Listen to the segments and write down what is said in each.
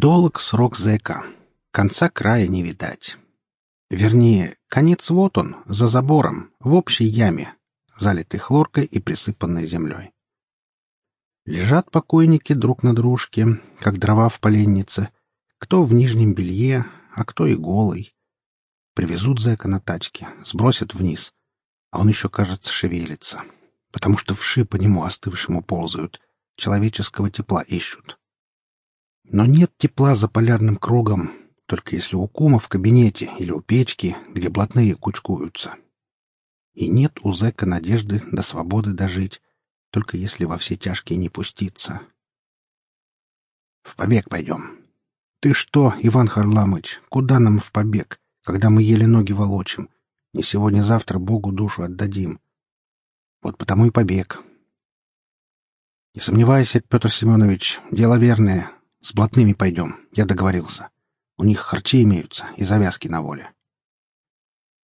Долг срок зэка. Конца края не видать. Вернее, конец вот он, за забором, в общей яме, залитой хлоркой и присыпанной землей. Лежат покойники друг на дружке, как дрова в поленнице, кто в нижнем белье, а кто и голый. Привезут зэка на тачке, сбросят вниз, а он еще, кажется, шевелится, потому что вши по нему остывшему ползают, человеческого тепла ищут. Но нет тепла за полярным кругом, только если у кума в кабинете или у печки, где блатные кучкуются. И нет у зэка надежды до свободы дожить, только если во все тяжкие не пуститься. В побег пойдем. Ты что, Иван Харламыч, куда нам в побег, когда мы еле ноги волочим? Не сегодня-завтра Богу душу отдадим. Вот потому и побег. Не сомневайся, Петр Семенович, дело верное, с блатными пойдем, я договорился. У них харчи имеются и завязки на воле.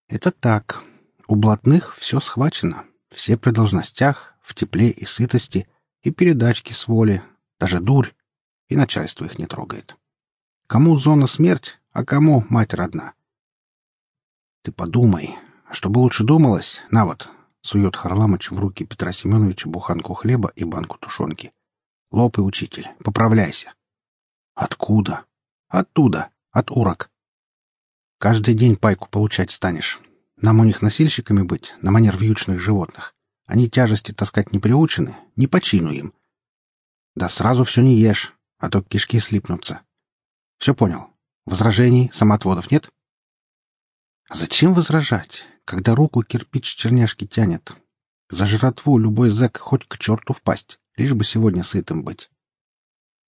Это так. У блатных все схвачено. Все при должностях, в тепле и сытости, и передачки с воли, даже дурь, и начальство их не трогает. Кому зона смерть, а кому мать родна. Ты подумай, чтобы лучше думалось, на вот, сует Харламыч в руки Петра Семеновича буханку хлеба и банку тушенки. Лопай, учитель, поправляйся. Откуда? Оттуда, от урок. Каждый день пайку получать станешь. Нам у них носильщиками быть, на манер вьючных животных. Они тяжести таскать не приучены, не почину им. Да сразу все не ешь, а то кишки слипнутся. Все понял. Возражений, самоотводов нет? Зачем возражать, когда руку кирпич черняшки тянет? За жратву любой зэк хоть к черту впасть, лишь бы сегодня сытым быть.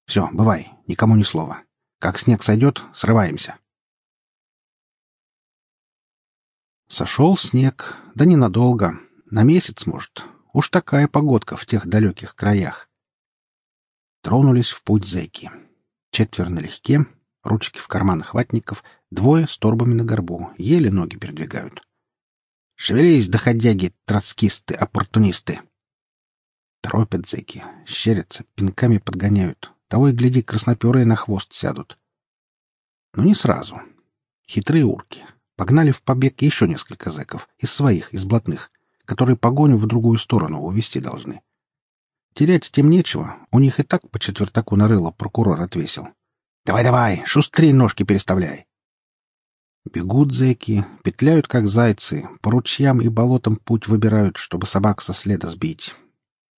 Все, бывай, никому ни слова. Как снег сойдет, срываемся. Сошел снег, да ненадолго, на месяц, может. Уж такая погодка в тех далеких краях. Тронулись в путь зэки. Четверо налегке, ручки в карманах ватников, двое с торбами на горбу, еле ноги передвигают. Шевелись, доходяги, троцкисты, оппортунисты! Торопят зэки, щерятся, пинками подгоняют, того и гляди, красноперые на хвост сядут. Но не сразу. Хитрые урки. Погнали в побег еще несколько зэков, из своих, из блатных, которые погоню в другую сторону увести должны. Терять тем нечего, у них и так по четвертаку нарыло прокурор отвесил. «Давай-давай, шустрей ножки переставляй!» Бегут зэки, петляют, как зайцы, по ручьям и болотам путь выбирают, чтобы собак со следа сбить.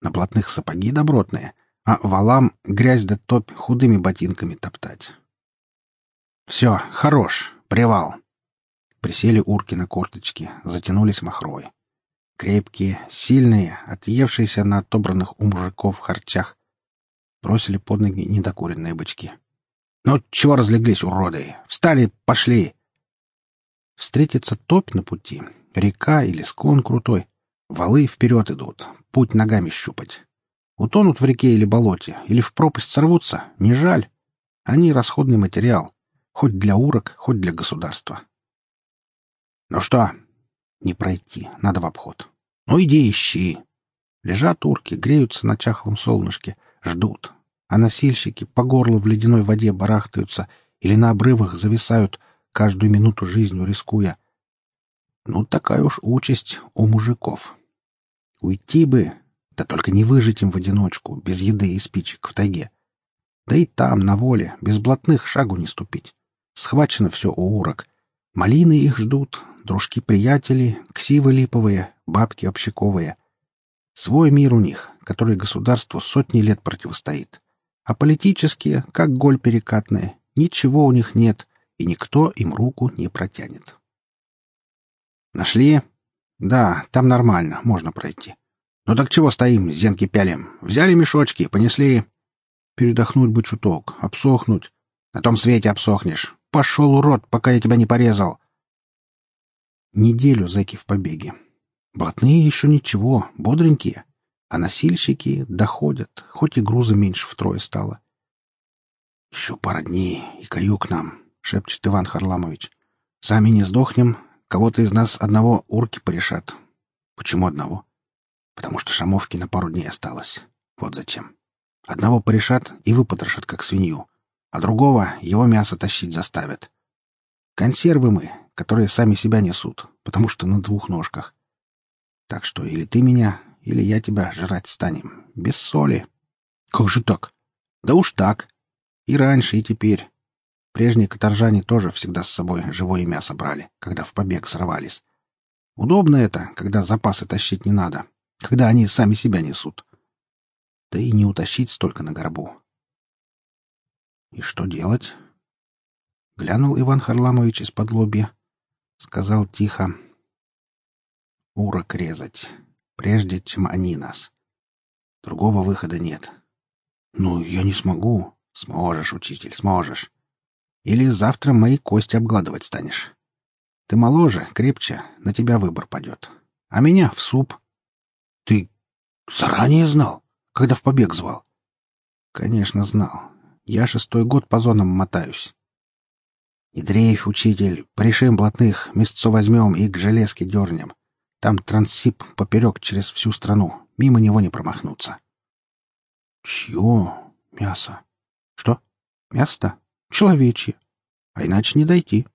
На блатных сапоги добротные — а валам грязь да топь худыми ботинками топтать. Все, хорош, привал. Присели урки на корточки, затянулись махрой. Крепкие, сильные, отъевшиеся на отобранных у мужиков харчах, бросили под ноги недокуренные бычки. «Ну, чего разлеглись, уроды? Встали, пошли!» Встретится топь на пути, река или склон крутой. Валы вперед идут, путь ногами щупать. Утонут в реке или болоте, или в пропасть сорвутся, не жаль. Они расходный материал, хоть для урок, хоть для государства. Ну что? Не пройти, надо в обход. Ну иди ищи. Лежат урки, греются на чахлом солнышке, ждут. А носильщики по горло в ледяной воде барахтаются или на обрывах зависают, каждую минуту жизнью рискуя. Ну, такая уж участь у мужиков. Уйти бы, да только не выжить им в одиночку, без еды и спичек в тайге. Да и там, на воле, без блатных шагу не ступить. Схвачено все у урок. Малины их ждут, дружки-приятели, ксивы липовые, бабки общаковые. Свой мир у них, который государству сотни лет противостоит. А политические, как голь перекатная, ничего у них нет, и никто им руку не протянет. Нашли? Да, там нормально, можно пройти. «Ну так чего стоим, зенки пялим? Взяли мешочки, понесли...» «Передохнуть бы чуток, обсохнуть. На том свете обсохнешь. Пошел, урод, пока я тебя не порезал!» Неделю зэки в побеге. Блатные еще ничего, бодренькие. А носильщики доходят, хоть и груза меньше втрое стало. «Еще пара дней, и каюк нам», — шепчет Иван Харламович. «Сами не сдохнем, кого-то из нас одного урки порешат». «Почему одного?» Потому что шамовки на пару дней осталось. Вот зачем. Одного порешат и выпотрошат, как свинью. а другого его мясо тащить заставят. Консервы мы, которые сами себя несут, потому что на двух ножках. Так что или ты меня, или я тебя жрать станем. Без соли. Как же так? Да уж так. И раньше, и теперь. Прежние каторжане тоже всегда с собой живое мясо брали, когда в побег срывались. Удобно это, когда запасы тащить не надо, когда они сами себя несут. Да и не утащить столько на горбу. И что делать? Глянул Иван Харламович из-под лобья. Сказал тихо. Урок резать, прежде чем они нас. Другого выхода нет. Ну, я не смогу. Сможешь, учитель, сможешь. Или завтра мои кости обгладывать станешь. Ты моложе, крепче, на тебя выбор падет. А меня в суп. Ты заранее знал, когда в побег звал? Конечно, знал. Я шестой год по зонам мотаюсь. Не дрейф, учитель, порешим блатных, мясцо возьмем и к железке дернем. Там трансип поперек через всю страну, мимо него не промахнуться. Чье мясо? Что? Мясо? Человечье. А иначе не дойти.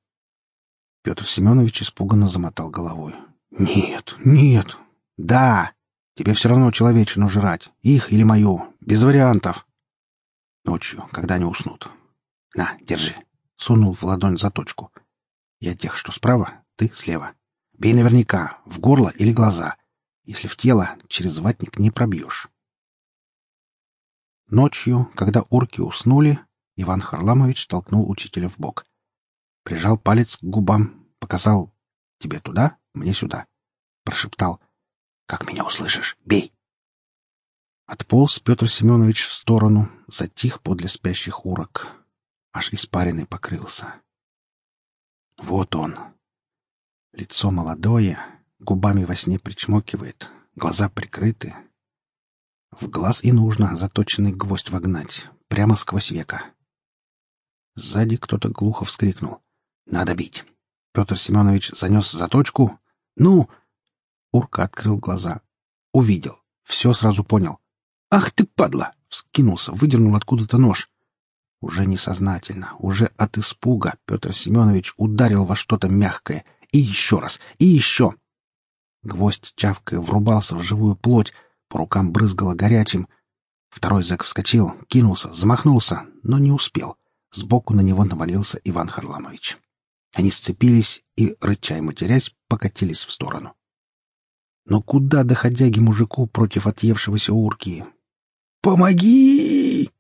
Петр Семенович испуганно замотал головой. Нет, нет. Да, тебе все равно человечину жрать. Их или мою. Без вариантов. Ночью, когда они уснут. На, держи. Сунул в ладонь заточку. Я тех, что справа, ты слева. Бей наверняка, в горло или глаза. Если в тело, через ватник не пробьешь. Ночью, когда урки уснули, Иван Харламович толкнул учителя в бок. Прижал палец к губам, показал «Тебе туда, мне сюда». Прошептал «Как меня услышишь? Бей!» Отполз Петр Семенович в сторону, затих подле спящих урок. Аж испаренный покрылся. Вот он. Лицо молодое, губами во сне причмокивает, глаза прикрыты. В глаз и нужно заточенный гвоздь вогнать, прямо сквозь века. Сзади кто-то глухо вскрикнул. «Надо бить!» Петр Семенович занес заточку. «Ну!» Урка открыл глаза. Увидел. Все сразу понял. «Ах ты, падла!» Вскинулся, выдернул откуда-то нож. Уже несознательно, уже от испуга Петр Семенович ударил во что-то мягкое. И еще раз, и еще. Гвоздь чавкая врубался в живую плоть, по рукам брызгало горячим. Второй зэк вскочил, кинулся, замахнулся, но не успел. Сбоку на него навалился Иван Харламович. Они сцепились и, рыча и матерясь, покатились в сторону. Но куда доходяги мужику против отъевшегося урки? «Помоги!»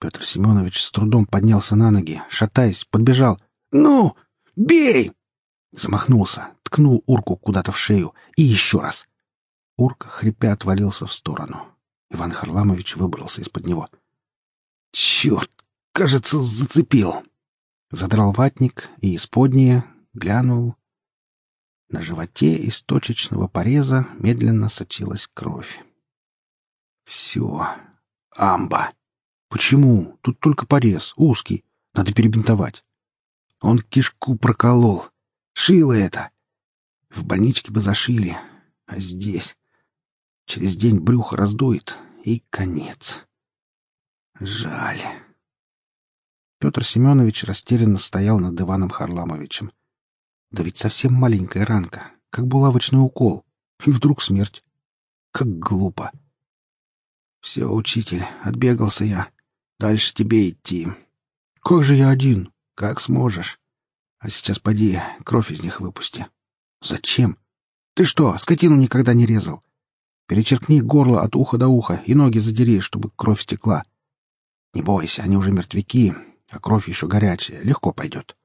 Петр Семенович с трудом поднялся на ноги, шатаясь, подбежал. «Ну, бей!» Замахнулся, ткнул урку куда-то в шею. И еще раз. Урка, хрипя, отвалился в сторону. Иван Харламович выбрался из-под него. «Черт! Кажется, зацепил. Задрал ватник и исподнее глянул. На животе из точечного пореза медленно сочилась кровь. Все. Амба. Почему? Тут только порез, узкий. Надо перебинтовать. Он кишку проколол. Шило это. В больничке бы зашили. А здесь... Через день брюхо раздует, и конец. Жаль. Петр Семенович растерянно стоял над Иваном Харламовичем. Да ведь совсем маленькая ранка, как булавочный укол. И вдруг смерть. Как глупо. Все, учитель, отбегался я. Дальше тебе идти. Как же я один? Как сможешь? А сейчас поди, кровь из них выпусти. Зачем? Ты что, скотину никогда не резал? Перечеркни горло от уха до уха и ноги задери, чтобы кровь стекла. Не бойся, они уже мертвяки, а кровь еще горячая, легко пойдет.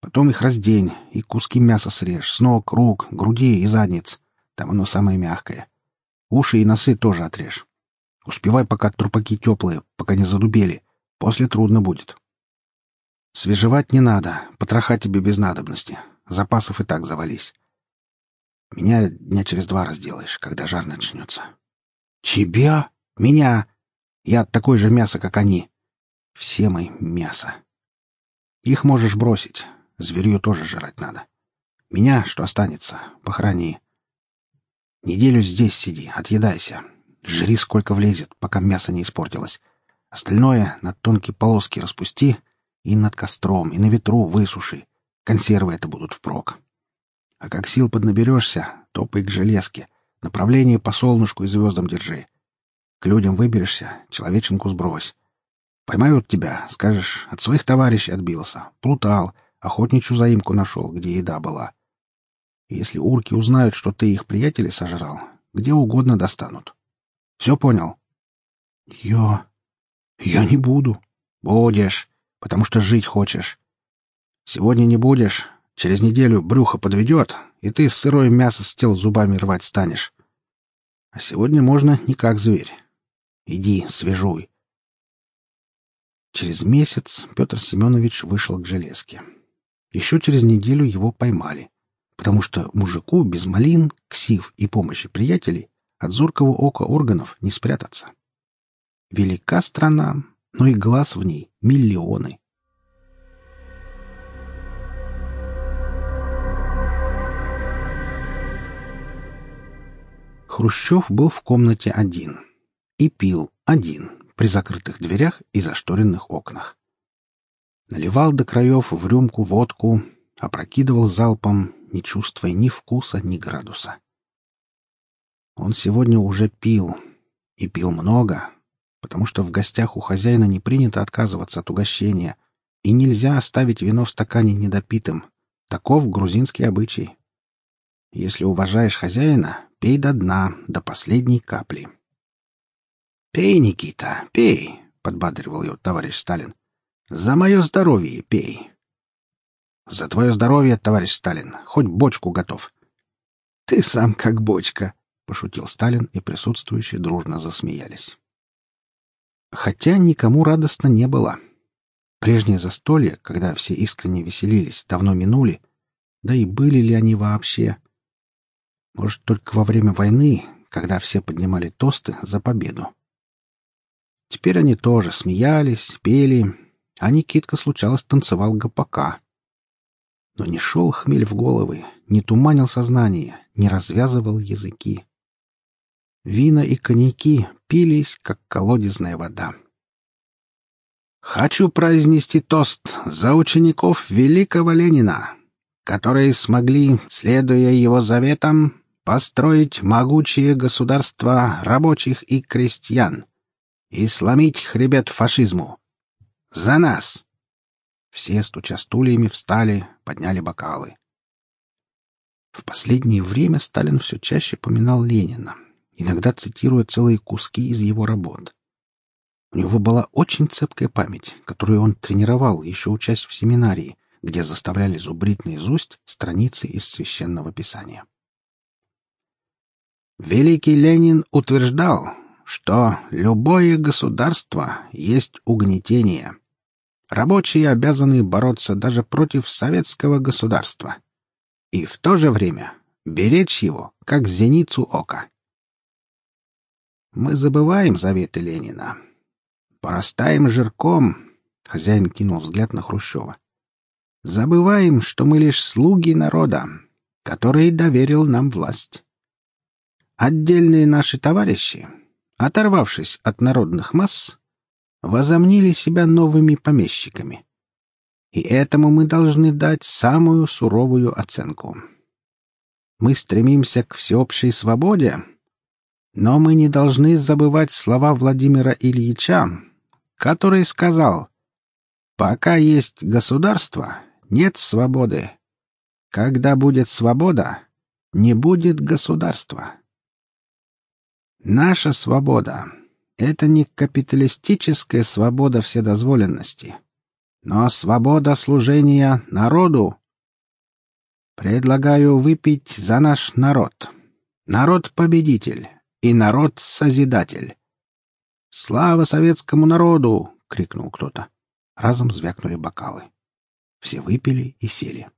Потом их раздень и куски мяса срежь с ног, рук, груди и задниц. Там оно самое мягкое. Уши и носы тоже отрежь. Успевай, пока трупаки теплые, пока не задубели. После трудно будет. Свежевать не надо, потроха тебе без надобности. Запасов и так завались. Меня дня через два разделаешь, когда жар начнется. Тебя? Меня? Я такое же мясо, как они. Все мы — мясо. Их можешь бросить. Зверью тоже жрать надо. Меня, что останется, похорони. Неделю здесь сиди, отъедайся. Жри, сколько влезет, пока мясо не испортилось. Остальное на тонкие полоски распусти и над костром, и на ветру высуши. Консервы это будут впрок. А как сил поднаберешься, топай к железке. Направление по солнышку и звездам держи. К людям выберешься, человеченку сбрось. Поймают тебя, скажешь, от своих товарищей отбился, плутал, охотничью заимку нашел, где еда была. Если урки узнают, что ты их приятелей сожрал, где угодно достанут. Все понял? Я... я не буду. Будешь, потому что жить хочешь. Сегодня не будешь, через неделю брюхо подведет, и ты сырое мясо с тел зубами рвать станешь. А сегодня можно не как зверь. Иди, свежуй. Через месяц Петр Семенович вышел к железке. Еще через неделю его поймали, потому что мужику без малин, ксив и помощи приятелей от зоркого ока органов не спрятаться. Велика страна, но и глаз в ней миллионы. Хрущев был в комнате один и пил один при закрытых дверях и зашторенных окнах. Наливал до краев в рюмку водку, опрокидывал залпом, не чувствуя ни вкуса, ни градуса. Он сегодня уже пил, и пил много, потому что в гостях у хозяина не принято отказываться от угощения, и нельзя оставить вино в стакане недопитым. Таков грузинский обычай. Если уважаешь хозяина, пей до дна, до последней капли. «Пей, Никита, пей!» — подбадривал его товарищ Сталин. «За мое здоровье пей!» «За твое здоровье, товарищ Сталин, хоть бочку готов!» «Ты сам как бочка!» — пошутил Сталин, и присутствующие дружно засмеялись. Хотя никому радостно не было. Прежнее застолье, когда все искренне веселились, давно минули, да и были ли они вообще? Может, только во время войны, когда все поднимали тосты за победу. Теперь они тоже смеялись, пели, а Никитка, случалось, танцевал гопака. Но не шел хмель в головы, не туманил сознание, не развязывал языки. Вина и коньяки пились, как колодезная вода. «Хочу произнести тост за учеников великого Ленина, которые смогли, следуя его заветам, построить могучее государство рабочих и крестьян, и сломить хребет фашизму. За нас!» Все, стуча стульями, встали, подняли бокалы. В последнее время Сталин все чаще поминал Ленина, иногда цитируя целые куски из его работ. У него была очень цепкая память, которую он тренировал, еще учась в семинарии, где заставляли зубрить наизусть страницы из священного писания. Великий Ленин утверждал, что любое государство есть угнетение. Рабочие обязаны бороться даже против советского государства. И в то же время беречь его, как зеницу ока. Мы забываем заветы Ленина. Порастаем жирком, хозяин кинул взгляд на Хрущева. Забываем, что мы лишь слуги народа, который доверил нам власть. Отдельные наши товарищи оторвавшись от народных масс, возомнили себя новыми помещиками. И этому мы должны дать самую суровую оценку. Мы стремимся к всеобщей свободе, но мы не должны забывать слова Владимира Ильича, который сказал «Пока есть государство, нет свободы. Когда будет свобода, не будет государства». Наша свобода — это не капиталистическая свобода вседозволенности, но свобода служения народу. Предлагаю выпить за наш народ. Народ-победитель и народ-созидатель. «Слава советскому народу!» — крикнул кто-то. Разом звякнули бокалы. Все выпили и сели.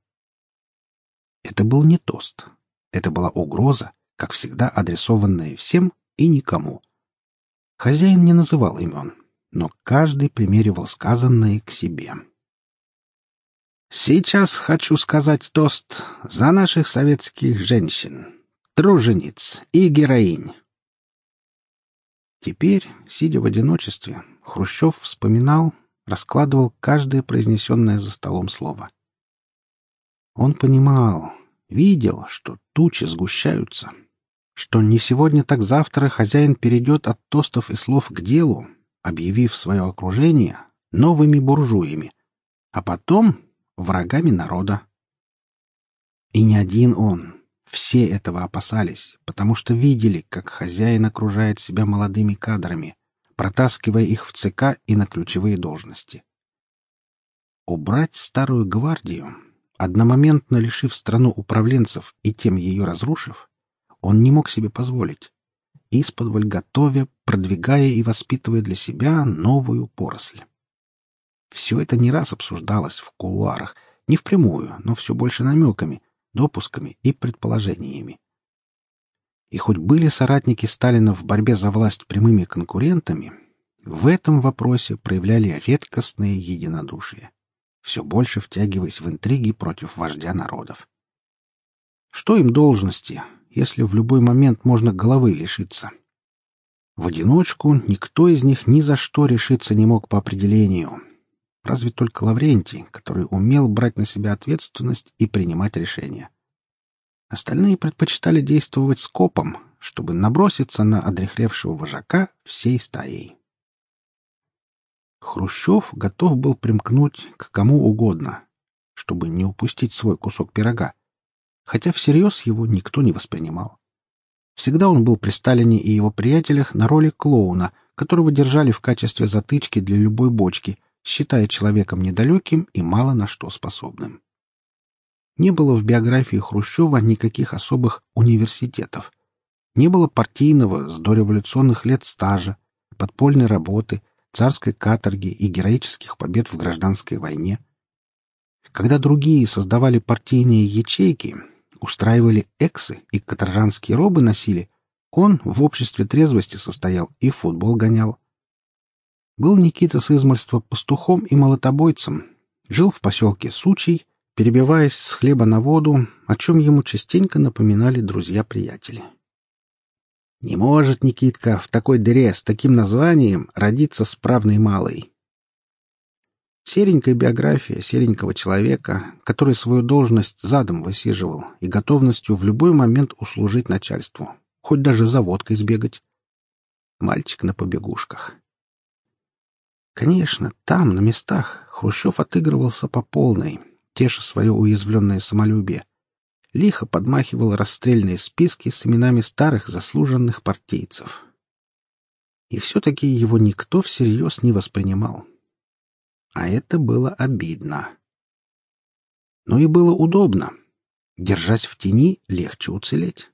Это был не тост. Это была угроза, как всегда адресованная всем, и никому. Хозяин не называл имен, но каждый примеривал сказанное к себе. «Сейчас хочу сказать тост за наших советских женщин, тружениц и героинь». Теперь, сидя в одиночестве, Хрущев вспоминал, раскладывал каждое произнесенное за столом слово. Он понимал, видел, что тучи сгущаются, что не сегодня, так завтра хозяин перейдет от тостов и слов к делу, объявив свое окружение новыми буржуями, а потом врагами народа. И не один он. Все этого опасались, потому что видели, как хозяин окружает себя молодыми кадрами, протаскивая их в ЦК и на ключевые должности. Убрать старую гвардию, одномоментно лишив страну управленцев и тем ее разрушив, он не мог себе позволить, исподволь готовя, продвигая и воспитывая для себя новую поросль. Все это не раз обсуждалось в кулуарах, не впрямую, но все больше намеками, допусками и предположениями. И хоть были соратники Сталина в борьбе за власть прямыми конкурентами, в этом вопросе проявляли редкостное единодушие, все больше втягиваясь в интриги против вождя народов. Что им должности, если в любой момент можно головы лишиться? В одиночку никто из них ни за что решиться не мог по определению, Разве только Лаврентий, который умел брать на себя ответственность и принимать решения. Остальные предпочитали действовать скопом, чтобы наброситься на одрехлевшего вожака всей стаей. Хрущев готов был примкнуть к кому угодно, чтобы не упустить свой кусок пирога, хотя всерьез его никто не воспринимал. Всегда он был при Сталине и его приятелях на роли клоуна, которого держали в качестве затычки для любой бочки — считая человеком недалеким и мало на что способным. Не было в биографии Хрущева никаких особых университетов. Не было партийного с дореволюционных лет стажа, подпольной работы, царской каторги и героических побед в гражданской войне. Когда другие создавали партийные ячейки, устраивали эксы и каторжанские робы носили, он в обществе трезвости состоял и футбол гонял. Был Никита с измольства пастухом и молотобойцем. Жил в поселке Сучий, перебиваясь с хлеба на воду, о чем ему частенько напоминали друзья-приятели. Не может Никитка в такой дыре с таким названием родиться справной малой. Серенькая биография серенького человека, который свою должность задом высиживал и готовностью в любой момент услужить начальству, хоть даже за водкой сбегать. Мальчик на побегушках. Конечно, там, на местах, Хрущев отыгрывался по полной, теша свое уязвленное самолюбие. Лихо подмахивал расстрельные списки с именами старых заслуженных партийцев. И все-таки его никто всерьез не воспринимал. А это было обидно. Но и было удобно. Держась в тени, легче уцелеть.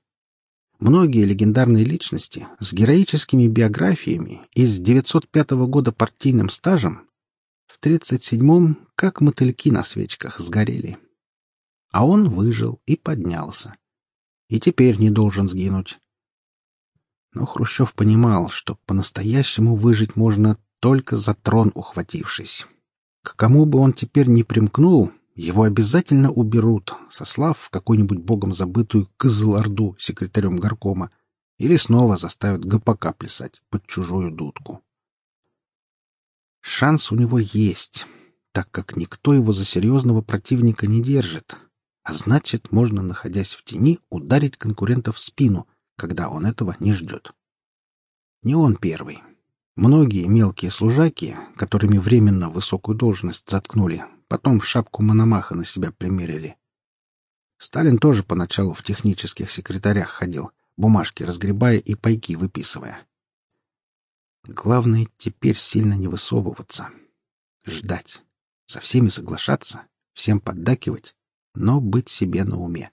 Многие легендарные личности с героическими биографиями и с 905 года партийным стажем в 37-м, как мотыльки на свечках, сгорели. А он выжил и поднялся. И теперь не должен сгинуть. Но Хрущев понимал, что по-настоящему выжить можно только за трон ухватившись. К кому бы он теперь не примкнул, его обязательно уберут, сослав в какую-нибудь богом забытую Кызыл-Орду секретарем горкома, или снова заставят ГПК плясать под чужую дудку. Шанс у него есть, так как никто его за серьезного противника не держит, а значит, можно, находясь в тени, ударить конкурента в спину, когда он этого не ждет. Не он первый. Многие мелкие служаки, которыми временно высокую должность заткнули, Потом шапку Мономаха на себя примерили. Сталин тоже поначалу в технических секретарях ходил, бумажки разгребая и пайки выписывая. Главное теперь сильно не высовываться. Ждать. Со всеми соглашаться, всем поддакивать, но быть себе на уме.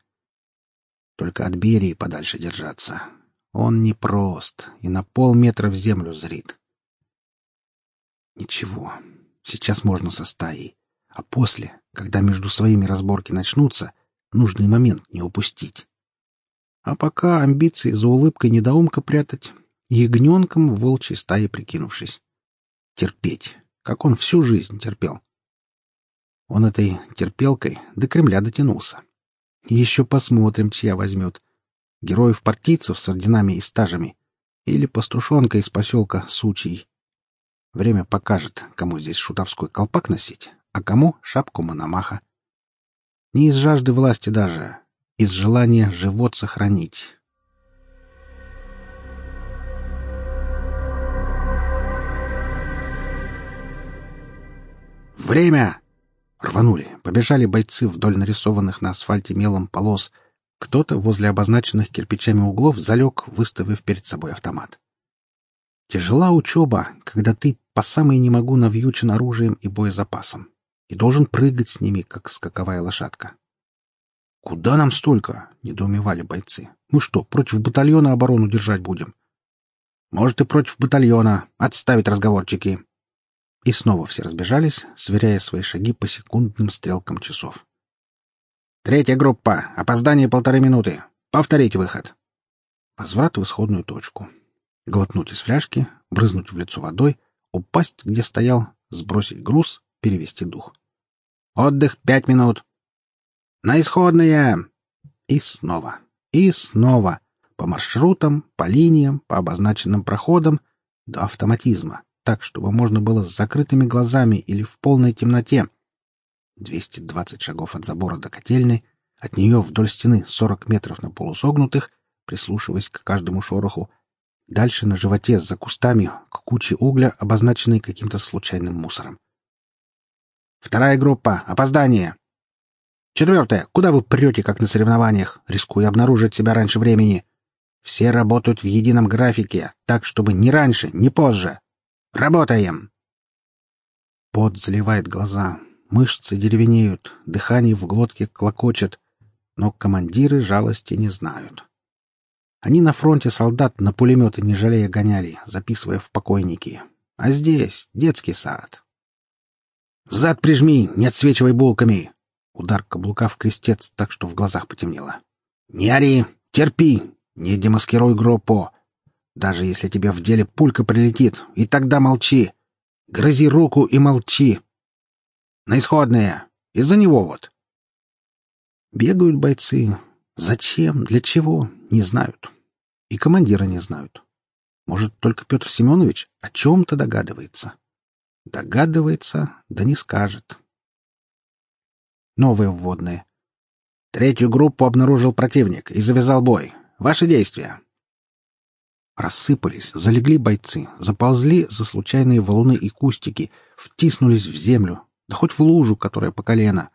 Только от Берии подальше держаться. Он непрост и на полметра в землю зрит. Ничего, сейчас можно со стаей. А после, когда между своими разборки начнутся, нужный момент не упустить. А пока амбиции за улыбкой недоумка прятать, ягненком в волчьей стае прикинувшись. Терпеть, как он всю жизнь терпел. Он этой терпелкой до Кремля дотянулся. Еще посмотрим, чья возьмет. Героев-партийцев с орденами и стажами или пастушонка из поселка Сучий. Время покажет, кому здесь шутовской колпак носить, а кому шапку Мономаха. Не из жажды власти даже, из желания живот сохранить. «Время!» Рванули, побежали бойцы вдоль нарисованных на асфальте мелом полос. Кто-то возле обозначенных кирпичами углов залег, выставив перед собой автомат. Тяжела учеба, когда ты по самой не могу навьючен оружием и боезапасом и должен прыгать с ними, как скаковая лошадка. «Куда нам столько?» — недоумевали бойцы. «Мы что, против батальона оборону держать будем?» «Может, и против батальона. Отставить разговорчики!» И снова все разбежались, сверяя свои шаги по секундным стрелкам часов. «Третья группа. Опоздание полторы минуты. Повторить выход». Возврат в исходную точку. Глотнуть из фляжки, брызнуть в лицо водой, упасть, где стоял, сбросить груз, перевести дух. «Отдых пять минут». «На исходные!» И снова. И снова. По маршрутам, по линиям, по обозначенным проходам, до автоматизма так, чтобы можно было с закрытыми глазами или в полной темноте. 220 шагов от забора до котельной, от нее вдоль стены 40 метров на полусогнутых, прислушиваясь к каждому шороху. Дальше на животе, за кустами, к куче угля, обозначенной каким-то случайным мусором. «Вторая группа. Опоздание!» «Четвертая. Куда вы прете, как на соревнованиях, рискуя обнаружить себя раньше времени?» «Все работают в едином графике, так, чтобы ни раньше, ни позже. Работаем!» Пот заливает глаза, мышцы деревенеют, дыхание в глотке клокочет, но командиры жалости не знают. Они на фронте солдат на пулеметы не жалея гоняли, записывая в покойники. А здесь детский сад. «Зад прижми, не отсвечивай булками!» Удар каблука в крестец, так что в глазах потемнело. «Не ори! Терпи! Не демаскируй группу! Даже если тебе в деле пулька прилетит, и тогда молчи. Грызи руку и молчи. На исходное. Из-за него вот. Бегают бойцы. Зачем, для чего, не знают. И командира не знают. Может, только Петр Семенович о чем-то догадывается. Догадывается, да не скажет. Новые вводные. Третью группу обнаружил противник и завязал бой. Ваши действия. Рассыпались, залегли бойцы, заползли за случайные валуны и кустики, втиснулись в землю, да хоть в лужу, которая по колено.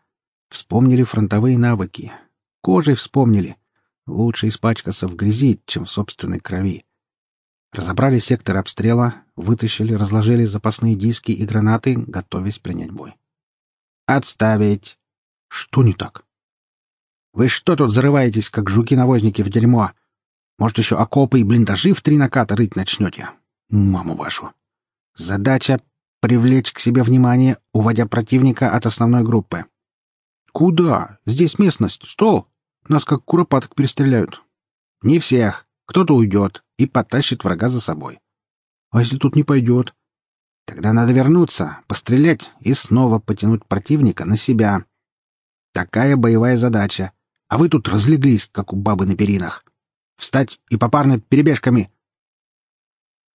Вспомнили фронтовые навыки. Кожей вспомнили. Лучше испачкаться в грязи, чем в собственной крови. Разобрали сектор обстрела, вытащили, разложили запасные диски и гранаты, готовясь принять бой. «Отставить!» «Что не так?» «Вы что тут зарываетесь, как жуки-навозники в дерьмо? Может, еще окопы и блиндажи в три наката рыть начнете? Маму вашу. Задача — привлечь к себе внимание, уводя противника от основной группы. Куда? Здесь местность, стол. Нас как куропаток перестреляют. Не всех. Кто-то уйдет и потащит врага за собой. А если тут не пойдет? Тогда надо вернуться, пострелять и снова потянуть противника на себя. Такая боевая задача. А вы тут разлеглись, как у бабы на перинах. Встать и попарно перебежками!»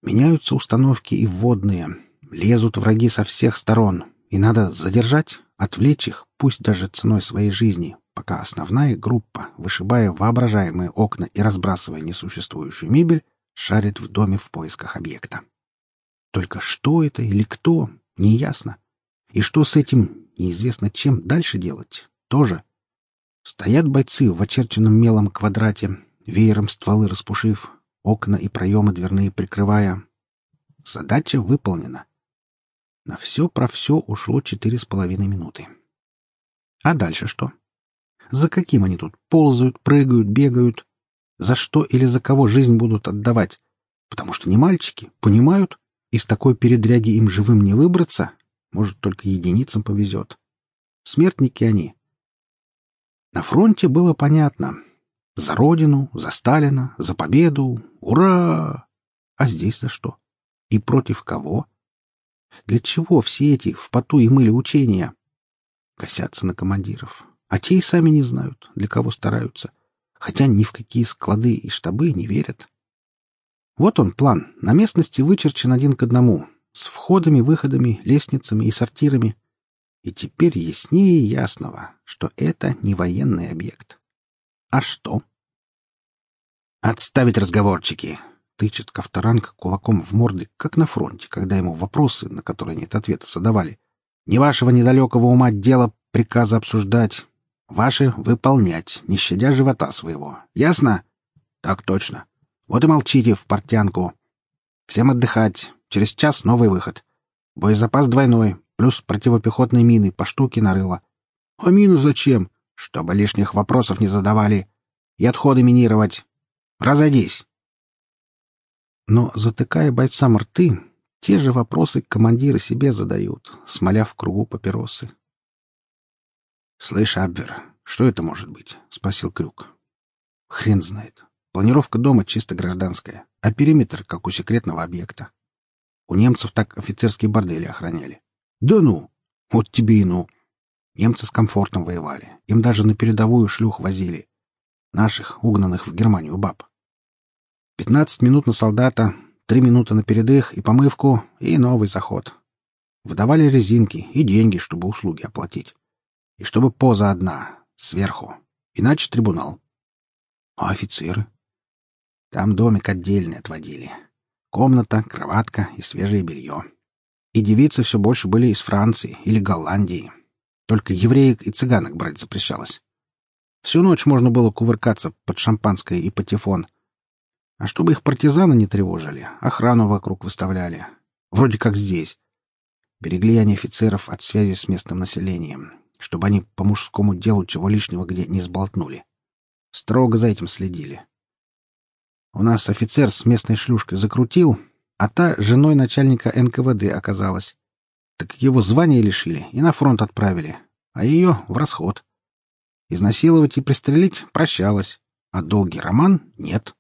Меняются установки и вводные. Лезут враги со всех сторон. И надо задержать, отвлечь их, пусть даже ценой своей жизни, пока основная группа, вышибая воображаемые окна и разбрасывая несуществующую мебель, шарит в доме в поисках объекта. Только что это или кто, неясно. И что с этим, неизвестно чем дальше делать, тоже. Стоят бойцы в очерченном мелом квадрате, веером стволы распушив, окна и проемы дверные прикрывая. Задача выполнена. На все про все ушло четыре с половиной минуты. А дальше что? За каким они тут ползают, прыгают, бегают? За что или за кого жизнь будут отдавать? Потому что не мальчики, понимают, из такой передряги им живым не выбраться, может, только единицам повезет. Смертники они. На фронте было понятно, за родину, за Сталина, за победу. Ура! А здесь за что? И против кого? Для чего все эти в поту и мыле учения? Косятся на командиров. А те и сами не знают, для кого стараются. Хотя ни в какие склады и штабы не верят. Вот он план. На местности вычерчен один к одному. с входами-выходами, лестницами и сортирами. И теперь яснее ясного, что это не военный объект. А что? «Отставить разговорчики!» — тычет Ковторанг кулаком в морды, как на фронте, когда ему вопросы, на которые нет ответа, задавали. «Не вашего недалекого ума дело приказа обсуждать. Ваши — выполнять, не щадя живота своего. Ясно?» «Так точно. Вот и молчите в портянку. Всем отдыхать. Через час новый выход. Боезапас двойной, плюс противопехотные мины по штуке нарыло. А мину зачем? Чтобы лишних вопросов не задавали. И отходы минировать. Разойдись. Но, затыкая бойцам рты, те же вопросы командиры себе задают, смоля в кругу папиросы. — Слышь, Абвер, что это может быть? — спросил Крюк. — Хрен знает. Планировка дома чисто гражданская, а периметр как у секретного объекта. У немцев так офицерские бордели охраняли. Да ну! Вот тебе и ну! Немцы с комфортом воевали. Им даже на передовую шлюх возили. Наших, угнанных в Германию баб. Пятнадцать минут на солдата, три минуты на передых и помывку, и новый заход. Выдавали резинки и деньги, чтобы услуги оплатить. И чтобы поза одна, сверху. Иначе трибунал. А офицеры? Там домик отдельный отводили. Комната, кроватка и свежее белье. И девицы все больше были из Франции или Голландии. Только евреек и цыганок брать запрещалось. Всю ночь можно было кувыркаться под шампанское и патефон. А чтобы их партизаны не тревожили, охрану вокруг выставляли. Вроде как здесь. Берегли они офицеров от связи с местным населением, чтобы они по мужскому делу чего лишнего где не сболтнули. Строго за этим следили. У нас офицер с местной шлюшкой закрутил, а та женой начальника НКВД оказалась. Так его звание лишили и на фронт отправили, а ее в расход. Изнасиловать и пристрелить прощалась, а долгий роман — нет.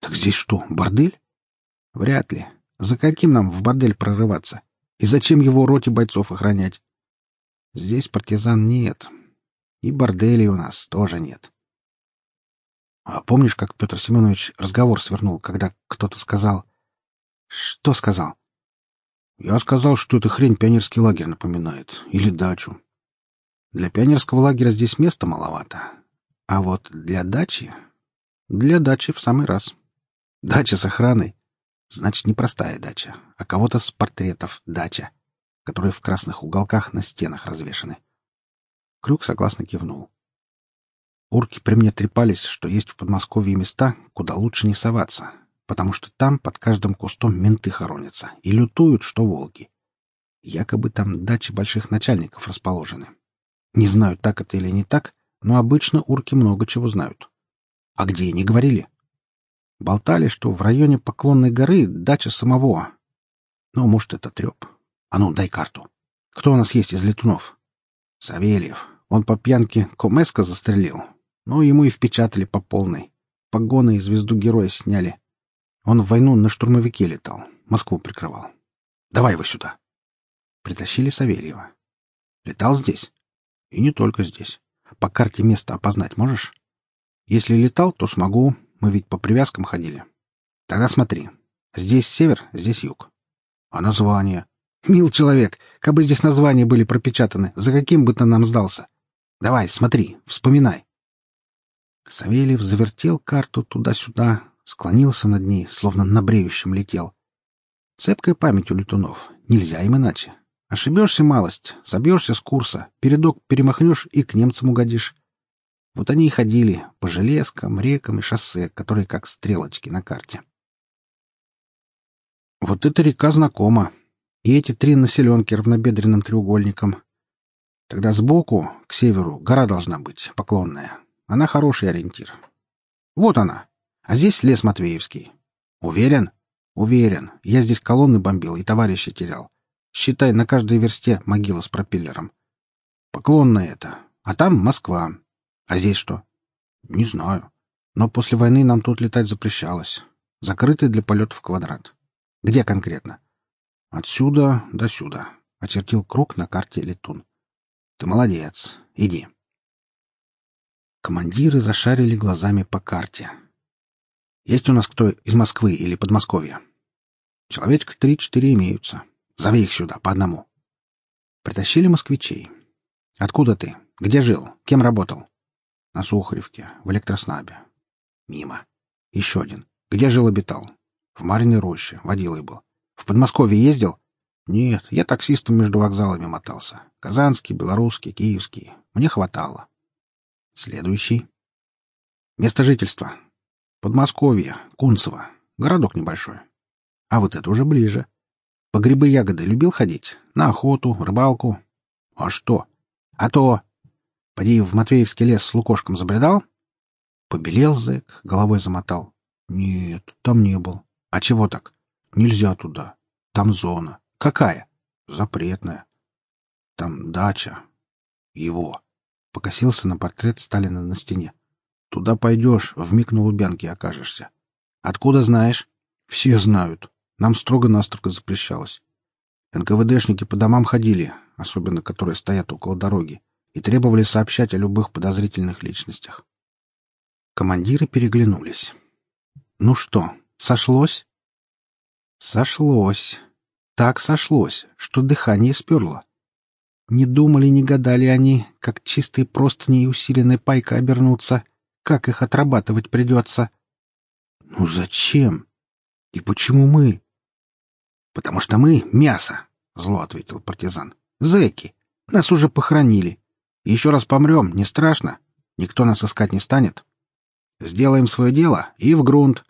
Так здесь что, бордель? Вряд ли. За каким нам в бордель прорываться? И зачем его роте бойцов охранять? Здесь партизан нет. И борделей у нас тоже нет. А помнишь, как Петр Семенович разговор свернул, когда кто-то сказал... Что сказал? Я сказал, что эта хрень пионерский лагерь напоминает. Или дачу. Для пионерского лагеря здесь места маловато. А вот для дачи... Для дачи в самый раз. Дача с охраной. Значит, не простая дача, а кого-то с портретов дача, которые в красных уголках на стенах развешаны. Крюк согласно кивнул. Урки при мне трепались, что есть в Подмосковье места, куда лучше не соваться, потому что там под каждым кустом менты хоронятся и лютуют, что волки. Якобы там дачи больших начальников расположены. Не знаю, так это или не так, но обычно урки много чего знают. А где, не говорили? Болтали, что в районе Поклонной горы дача самого. Ну, может, это треп. А ну, дай карту. Кто у нас есть из летунов? Савельев. Он по пьянке Комеска застрелил. Ну, ему и впечатали по полной. Погоны и звезду героя сняли. Он в войну на штурмовике летал, Москву прикрывал. Давай его сюда. Притащили Савельева. Летал здесь? И не только здесь. По карте место опознать можешь? Если летал, то смогу. Мы ведь по привязкам ходили. Тогда смотри. Здесь север, здесь юг. А название? Мил человек, как бы здесь названия были пропечатаны, за каким бы ты нам сдался? Давай, смотри, вспоминай. Савельев завертел карту туда-сюда, склонился над ней, словно на бреющем летел. Цепкая память у летунов. Нельзя им иначе. Ошибешься малость, собьешься с курса, передок перемахнешь и к немцам угодишь. Вот они и ходили по железкам, рекам и шоссе, которые как стрелочки на карте. Вот эта река знакома. И эти три населенки равнобедренным треугольником. Тогда сбоку, к северу, гора должна быть, поклонная. Она хороший ориентир. Вот она. А здесь лес Матвеевский. Уверен? Уверен. Я здесь колонны бомбил и товарища терял. Считай, на каждой версте могила с пропеллером. Поклонная это. А там Москва. А здесь что? Не знаю. Но после войны нам тут летать запрещалось. Закрытый для полетов квадрат. Где конкретно? Отсюда до сюда. Очертил круг на карте летун. Ты молодец. Иди. Командиры зашарили глазами по карте. «Есть у нас кто из Москвы или Подмосковья?» Человечка три-четыре имеются. Зови их сюда, по одному. Притащили москвичей. Откуда ты? Где жил? Кем работал? На Сухаревке, в электроснабе. Мимо. Еще один. Где жил обитал? В Мариной роще, водилой был. В Подмосковье ездил? Нет, я таксистом между вокзалами мотался. Казанский, белорусский, киевский. Мне хватало. Следующий. Место жительства. Подмосковье, Кунцево. Городок небольшой. А вот это уже ближе. По грибы-ягоды любил ходить? На охоту, рыбалку? А что? А то... Поди в Матвеевский лес с лукошком забредал? Побелел зэк, головой замотал. Нет, там не был. А чего так? Нельзя туда. Там зона. Какая? Запретная. Там дача. Его. Покосился на портрет Сталина на стене. Туда пойдешь, вмиг на Лубянке окажешься. Откуда знаешь? Все знают. Нам строго-настрого запрещалось. НКВДшники по домам ходили, особенно которые стоят около дороги, и требовали сообщать о любых подозрительных личностях. Командиры переглянулись. «Ну что, сошлось?» «Сошлось. Так сошлось, что дыхание сперло. Не думали, не гадали они, как чистые простыни и усиленная пайка обернутся, как их отрабатывать придется». «Ну зачем? И почему мы?» «Потому что мы — мясо», — зло ответил партизан. «Зэки. Нас уже похоронили. Еще раз помрем, не страшно. Никто нас искать не станет. Сделаем свое дело и в грунт».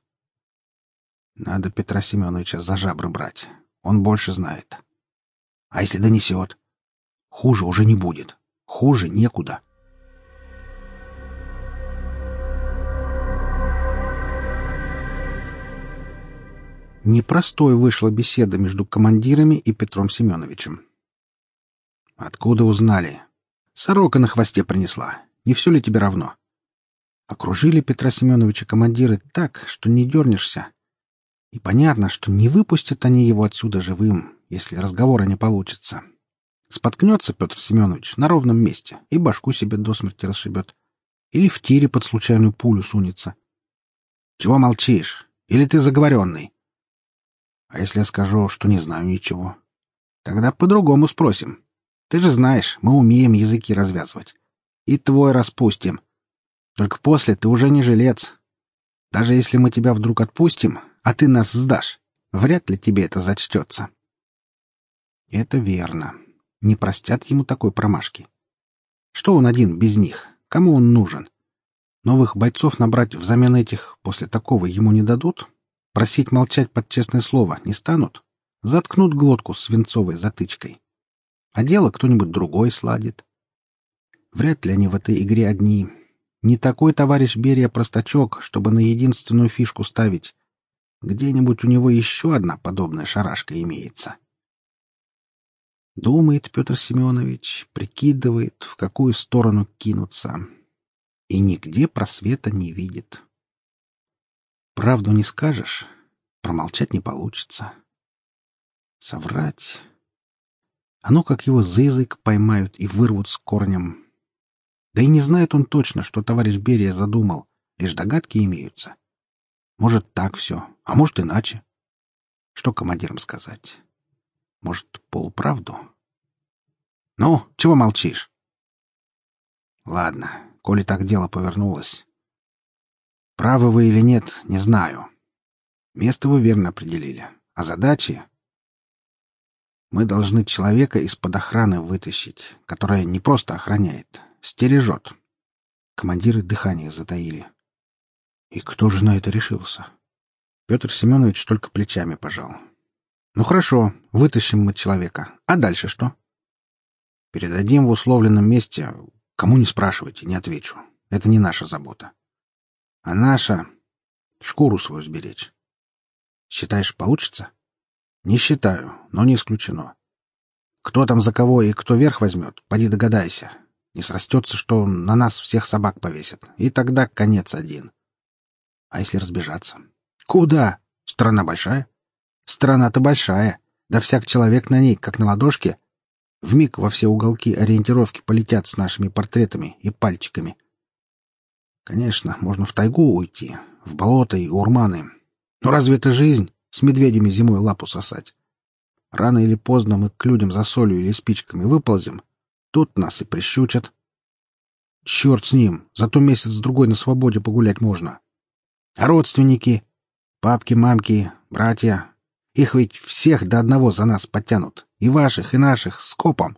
Надо Петра Семеновича за жабры брать. Он больше знает. А если донесет? Хуже уже не будет. Хуже некуда. Непростой вышла беседа между командирами и Петром Семеновичем. «Откуда узнали?» «Сорока на хвосте принесла. Не все ли тебе равно?» Окружили Петра Семеновича командиры так, что не дернешься. И понятно, что не выпустят они его отсюда живым, если разговора не получится. Споткнется Петр Семенович на ровном месте и башку себе до смерти расшибет. Или в тире под случайную пулю сунется. «Чего молчишь? Или ты заговоренный?» А если я скажу, что не знаю ничего? Тогда по-другому спросим. Ты же знаешь, мы умеем языки развязывать. И твой распустим. Только после ты уже не жилец. Даже если мы тебя вдруг отпустим, а ты нас сдашь, вряд ли тебе это зачтется. Это верно. Не простят ему такой промашки. Что он один без них? Кому он нужен? Новых бойцов набрать взамен этих после такого ему не дадут? Просить молчать под честное слово не станут. Заткнут глотку свинцовой затычкой. А дело кто-нибудь другой сладит. Вряд ли они в этой игре одни. Не такой товарищ Берия простачок, чтобы на единственную фишку ставить. Где-нибудь у него еще одна подобная шарашка имеется. Думает Петр Семенович, прикидывает, в какую сторону кинуться. И нигде просвета не видит. Правду не скажешь, промолчать не получится. Соврать. А ну, как его за язык поймают и вырвут с корнем. Да и не знает он точно, что товарищ Берия задумал, лишь догадки имеются. Может, так все, а может, иначе. Что командирам сказать? Может, полуправду? Ну, чего молчишь? Ладно, коли так дело повернулось, Правы вы или нет, не знаю. Место вы верно определили. А задачи... Мы должны человека из-под охраны вытащить, которая не просто охраняет, стережет. Командиры дыхание затаили. И кто же на это решился? Петр Семенович только плечами пожал. Ну хорошо, вытащим мы человека. А дальше что? Передадим в условленном месте. Кому не спрашивайте, не отвечу. Это не наша забота. А наша — шкуру свою сберечь. Считаешь, получится? Не считаю, но не исключено. Кто там за кого и кто верх возьмет, поди догадайся. Не срастется, что на нас всех собак повесят, и тогда конец один. А если разбежаться? Куда? Страна большая? Страна-то большая, да всяк человек на ней, как на ладошке. Вмиг во все уголки ориентировки полетят с нашими портретами и пальчиками — Конечно, можно в тайгу уйти, в болото и урманы. Но разве это жизнь? с медведями зимой лапу сосать. Рано или поздно мы к людям за солью или спичками выползем. Тут нас и прищучат. Черт с ним, зато месяц-другой на свободе погулять можно. А родственники? Папки, мамки, братья? Их ведь всех до одного за нас потянут. И ваших, и наших, с копом.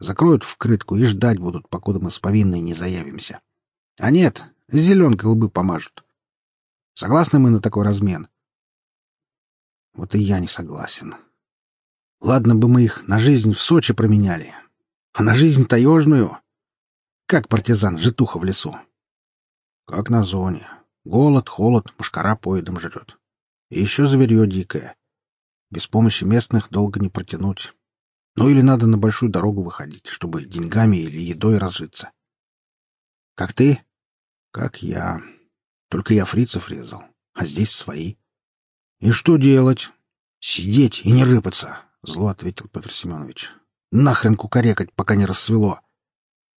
Закроют вкрытку и ждать будут, покуда мы с повинной не заявимся. А нет, зеленкой лбы помажут. Согласны мы на такой размен? Вот и я не согласен. Ладно бы мы их на жизнь в Сочи променяли. А на жизнь таежную? Как партизан, житуха в лесу. Как на зоне. Голод, холод, мушкара поедом жрет. И еще зверье дикое. Без помощи местных долго не протянуть. Ну или надо на большую дорогу выходить, чтобы деньгами или едой разжиться. Как ты? Как я. Только я фрицев резал, а здесь свои. И что делать? Сидеть и не рыпаться, зло ответил Петр Семенович. Нахрен кукарекать, пока не рассвело.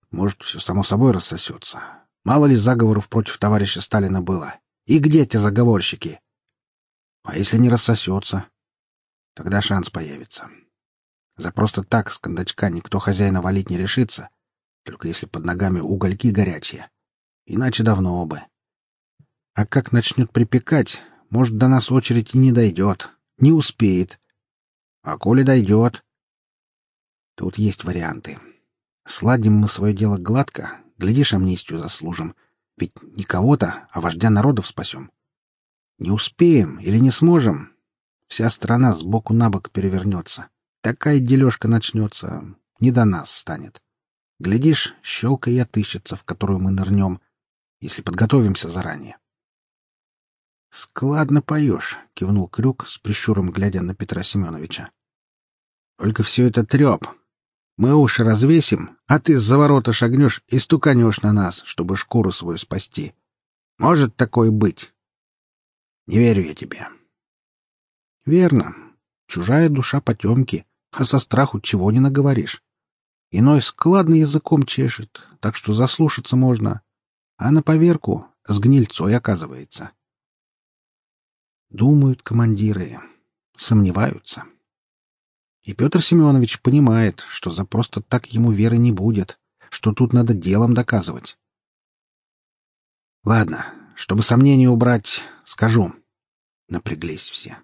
Может, все само собой рассосется. Мало ли заговоров против товарища Сталина было. И где те заговорщики? А если не рассосется? Тогда шанс появится. За просто так с кондачка никто хозяина валить не решится, только если под ногами угольки горячие. Иначе давно бы. А как начнет припекать, может, до нас очередь и не дойдет, не успеет. А коли дойдет... Тут есть варианты. Сладим мы свое дело гладко, глядишь, амнистию заслужим. Ведь не кого-то, а вождя народов спасем. Не успеем или не сможем, вся страна сбоку на бок перевернется. Такая дележка начнется, не до нас станет. Глядишь, щелка и отыщется, в которую мы нырнем, если подготовимся заранее. — Складно поешь, — кивнул Крюк с прищуром, глядя на Петра Семеновича. — Только все это треп. Мы уши развесим, а ты за ворота шагнешь и стуканешь на нас, чтобы шкуру свою спасти. Может такое быть? Не верю я тебе. Верно. Чужая душа потемки, а со страху чего не наговоришь. Иной складно языком чешет, так что заслушаться можно, а на поверку с гнильцой оказывается. Думают командиры, сомневаются. И Петр Семенович понимает, что за просто так ему веры не будет, что тут надо делом доказывать. Ладно, чтобы сомнения убрать, скажу. Напряглись все.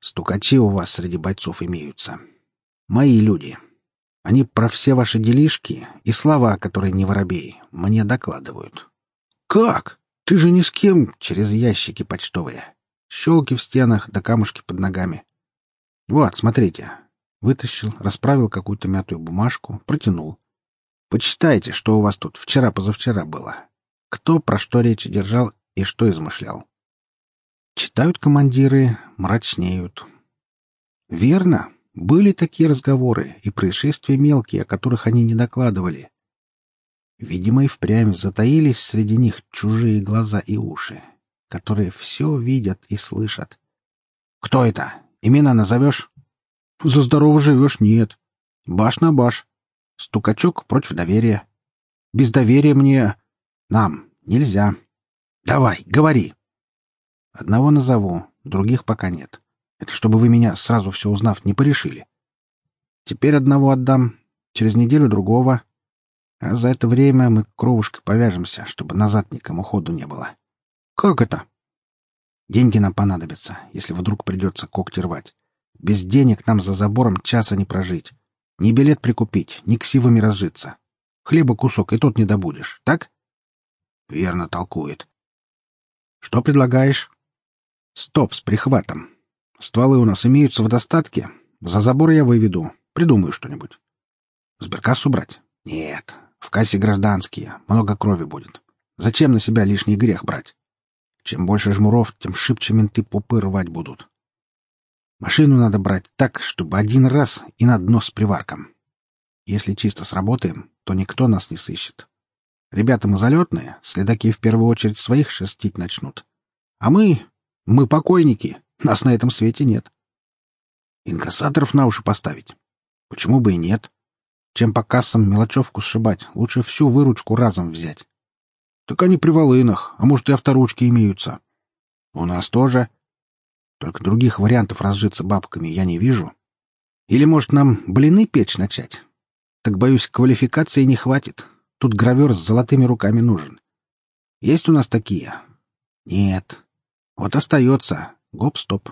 Стукачи у вас среди бойцов имеются. Мои люди. Они про все ваши делишки и слова, которые не воробей, мне докладывают. Как? Ты же ни с кем через ящики почтовые. Щелки в стенах да камушки под ногами. Вот, смотрите. Вытащил, расправил какую-то мятую бумажку, протянул. Почитайте, что у вас тут вчера-позавчера было. Кто про что речи держал и что измышлял. Читают командиры, мрачнеют. Верно, были такие разговоры и происшествия мелкие, о которых они не докладывали. Видимо, и впрямь затаились среди них чужие глаза и уши, которые все видят и слышат. «Кто это? Имена назовешь?» «За здорово живешь, нет. Баш на баш. Стукачок против доверия. Без доверия мне... Нам нельзя. Давай, говори!» Одного назову, других пока нет. Это чтобы вы меня, сразу все узнав, не порешили. Теперь одного отдам, через неделю другого. А за это время мы кровушкой повяжемся, чтобы назад никому ходу не было. Как это? Деньги нам понадобятся, если вдруг придется когти рвать. Без денег нам за забором часа не прожить. Ни билет прикупить, ни ксивами разжиться. Хлеба кусок и тот не добудешь, так? Верно толкует. Что предлагаешь? Стоп с прихватом. Стволы у нас имеются в достатке. За забор я выведу. Придумаю что-нибудь. Сберкассу брать? Нет. В кассе гражданские. Много крови будет. Зачем на себя лишний грех брать? Чем больше жмуров, тем шибче менты пупы рвать будут. Машину надо брать так, чтобы один раз и на дно с приварком. Если чисто сработаем, то никто нас не сыщет. Ребята мы залетные, следаки в первую очередь своих шерстить начнут. А мы мы покойники, нас на этом свете нет. Инкассаторов на уши поставить? Почему бы и нет? Чем по кассам мелочевку сшибать, лучше всю выручку разом взять. Так они при волынах, а может и авторучки имеются. У нас тоже. Только других вариантов разжиться бабками я не вижу. Или, может, нам блины печь начать? Так, боюсь, квалификации не хватит. Тут гравер с золотыми руками нужен. Есть у нас такие? Нет. Вот остается. Гоп-стоп.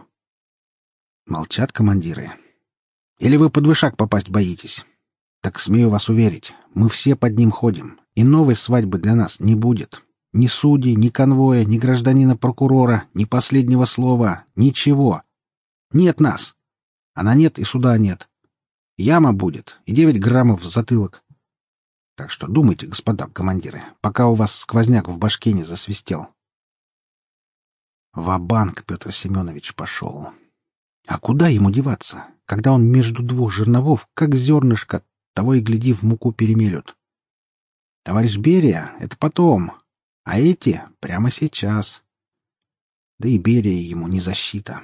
Молчат командиры. Или вы под вышак попасть боитесь? Так смею вас уверить, мы все под ним ходим, и новой свадьбы для нас не будет. Ни судей, ни конвоя, ни гражданина-прокурора, ни последнего слова, ничего. Нет нас. Она нет, и суда нет. Яма будет, и девять граммов в затылок. Так что думайте, господа командиры, пока у вас сквозняк в башке не засвистел. Ва-банк Петр Семенович пошел. А куда ему деваться, когда он между двух жерновов, как зернышко, того и гляди, в муку перемелют? Товарищ Берия — это потом, а эти — прямо сейчас. Да и Берия ему не защита,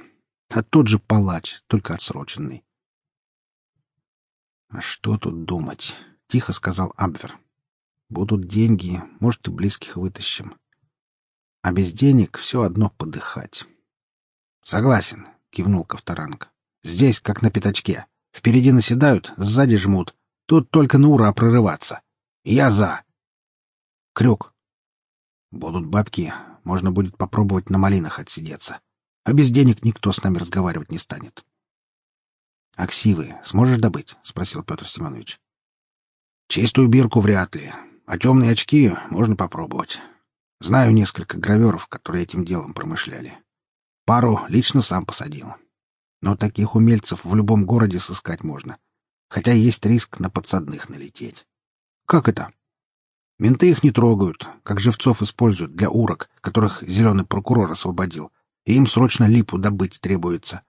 а тот же палач, только отсроченный. А что тут думать? — тихо сказал Абвер. «Будут деньги, может, и близких вытащим. А без денег все одно подыхать». «Согласен», — кивнул Ковторанг. «Здесь, как на пятачке. Впереди наседают, сзади жмут. Тут только на ура прорываться. Я за». «Крюк». «Будут бабки, можно будет попробовать на малинах отсидеться. А без денег никто с нами разговаривать не станет». «Аксивы сможешь добыть?» — спросил Петр Семенович. Чистую бирку вряд ли, а темные очки можно попробовать. Знаю несколько граверов, которые этим делом промышляли. Пару лично сам посадил. Но таких умельцев в любом городе сыскать можно. Хотя есть риск на подсадных налететь. Как это? Менты их не трогают, как живцов используют для урок, которых зеленый прокурор освободил, и им срочно липу добыть требуется.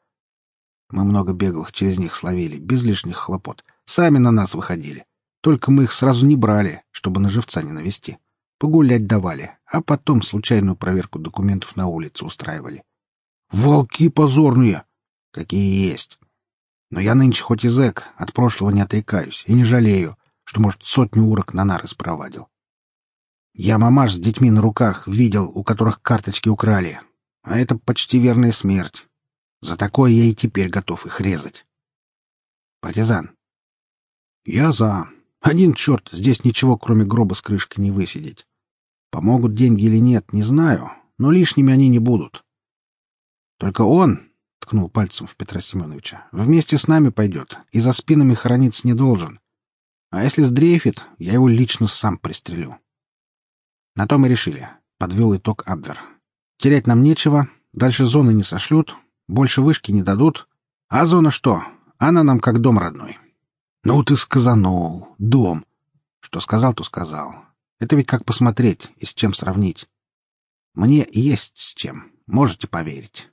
Мы много беглых через них словили, без лишних хлопот. Сами на нас выходили. Только мы их сразу не брали, чтобы на живца не навести. Погулять давали, а потом случайную проверку документов на улице устраивали. Волки позорные! Какие есть! Но я нынче хоть и зэк, от прошлого не отрекаюсь и не жалею, что, может, сотню урок на нары спровадил. Я мамаш с детьми на руках видел, у которых карточки украли. А это почти верная смерть. За такое я и теперь готов их резать. Партизан. Я за. Один черт, здесь ничего, кроме гроба с крышкой, не высидеть. Помогут деньги или нет, не знаю, но лишними они не будут. Только он, — ткнул пальцем в Петра Семеновича, — вместе с нами пойдет и за спинами хорониться не должен. А если сдрейфит, я его лично сам пристрелю. На том и решили. Подвел итог Абвер. Терять нам нечего, дальше зоны не сошлют, больше вышки не дадут. А зона что? Она нам как дом родной. Ну ты сказанул. Дом. Что сказал, то сказал. Это ведь как посмотреть и с чем сравнить. Мне есть с чем. Можете поверить.